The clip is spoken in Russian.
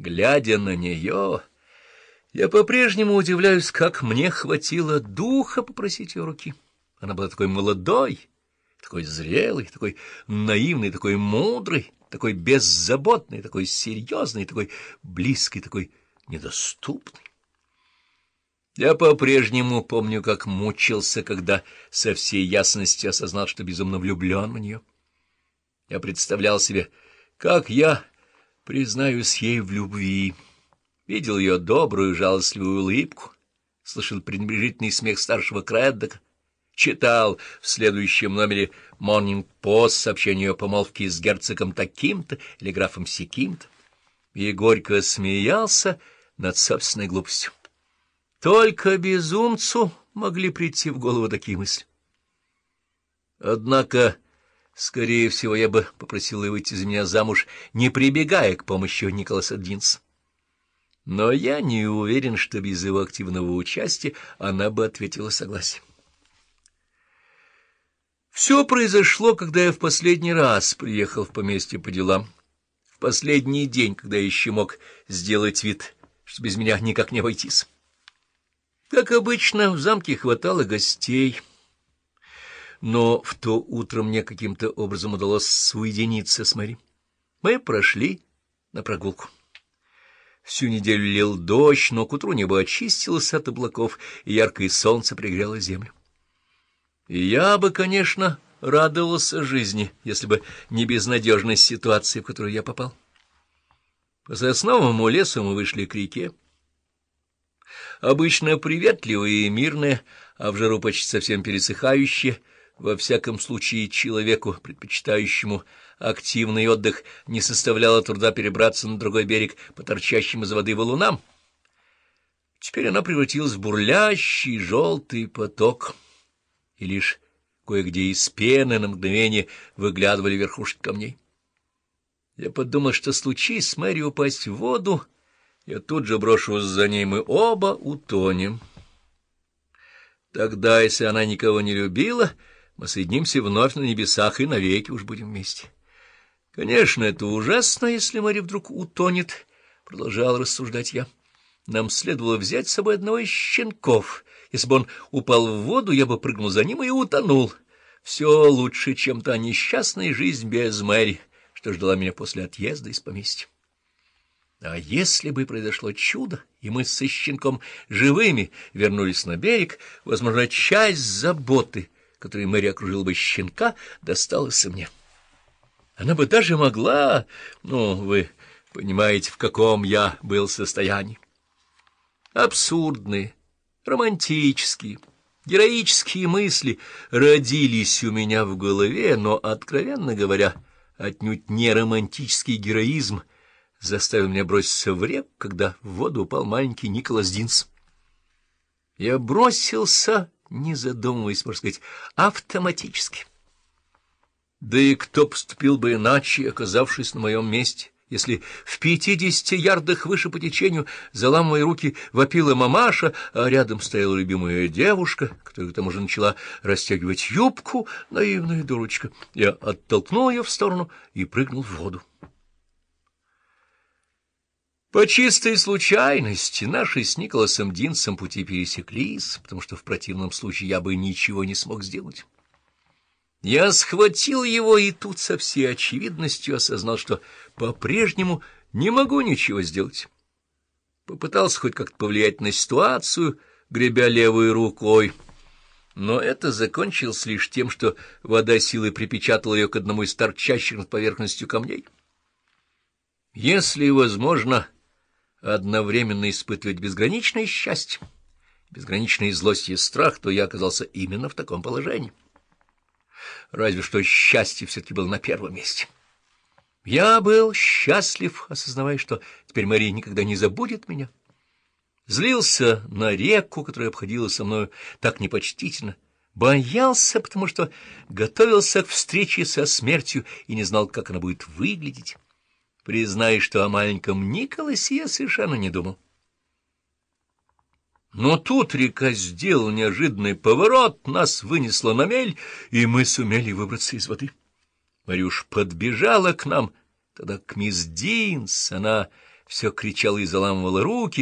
Глядя на нее, я по-прежнему удивляюсь, как мне хватило духа попросить ее руки. Она была такой молодой, такой зрелый, такой наивный, такой мудрый, такой беззаботный, такой серьезный, такой близкий, такой недоступный. Я по-прежнему помню, как мучился, когда со всей ясностью осознал, что безумно влюблен в нее. Я представлял себе, как я признаюсь ей в любви. Видел ее добрую, жалостливую улыбку, слышал пренебрежительный смех старшего Креддока, читал в следующем номере «Morning Post» сообщение о помолвке с герцогом таким-то или графом сяким-то, и горько смеялся над собственной глупостью. Только безумцу могли прийти в голову такие мысли. Однако, скорее всего, я бы попросил ее выйти за меня замуж, не прибегая к помощи Николаса Динса. Но я не уверен, что без его активного участия она бы ответила согласием. Все произошло, когда я в последний раз приехал в поместье по делам. В последний день, когда я еще мог сделать вид, что без меня никак не обойтись. Как обычно, в замке хватало гостей, но в то утро мне каким-то образом удалось соединиться с Мэри. Мы прошли на прогулку. Всю неделю лил дождь, но к утру небо очистилось от облаков, и яркое солнце пригрело землю. Я бы, конечно, радовался жизни, если бы не безнадежность ситуации, в которую я попал. По сосновому лесу мы вышли к реке обычно приветливые и мирные, а в жару почти совсем пересыхающие, во всяком случае человеку, предпочитающему активный отдых, не составляло труда перебраться на другой берег по торчащим из воды валунам. Теперь она превратилась в бурлящий желтый поток, и лишь кое-где из пены на мгновение выглядывали верхушки камней. Я подумал, что случись Мэри упасть в воду, я тут же брошусь за ней, мы оба утонем. Тогда, если она никого не любила, мы соединимся вновь на небесах и навеки уж будем вместе. Конечно, это ужасно, если Мари вдруг утонет, — продолжал рассуждать я. Нам следовало взять с собой одного из щенков. Если бы он упал в воду, я бы прыгнул за ним и утонул. Все лучше, чем та несчастная жизнь без Мэри, что ждала меня после отъезда из поместья. А если бы произошло чудо, и мы со щенком живыми вернулись на берег, возможно, часть заботы, которой Мэри окружила бы щенка, досталась мне. Она бы даже могла... Ну, вы понимаете, в каком я был состоянии. Абсурдные, романтические, героические мысли родились у меня в голове, но, откровенно говоря, отнюдь не романтический героизм — заставил меня броситься в реку, когда в воду упал маленький Николас Динс. Я бросился, не задумываясь, можно сказать, автоматически. Да и кто поступил бы иначе, оказавшись на моем месте, если в пятидесяти ярдах выше по течению, заламывая руки, вопила мамаша, а рядом стояла любимая девушка, которая к тому же начала расстегивать юбку, наивная дурочка. Я оттолкнул ее в сторону и прыгнул в воду. По чистой случайности наши с Николасом Динсом пути пересеклись, потому что в противном случае я бы ничего не смог сделать. Я схватил его и тут со всей очевидностью осознал, что по-прежнему не могу ничего сделать. Попытался хоть как-то повлиять на ситуацию, гребя левой рукой, но это закончилось лишь тем, что вода силой припечатала ее к одному из торчащих над поверхностью камней. Если возможно одновременно испытывать безграничное счастье, безграничные злость и страх, то я оказался именно в таком положении. Разве что счастье все-таки было на первом месте. Я был счастлив, осознавая, что теперь Мария никогда не забудет меня. Злился на реку, которая обходила со мною так непочтительно, боялся, потому что готовился к встрече со смертью и не знал, как она будет выглядеть. Признай, что о маленьком Николасе я совершенно не думал. Но тут река сделала неожиданный поворот, нас вынесла на мель, и мы сумели выбраться из воды. Марюш подбежала к нам, тогда к мисс Динс, она все кричала и заламывала руки,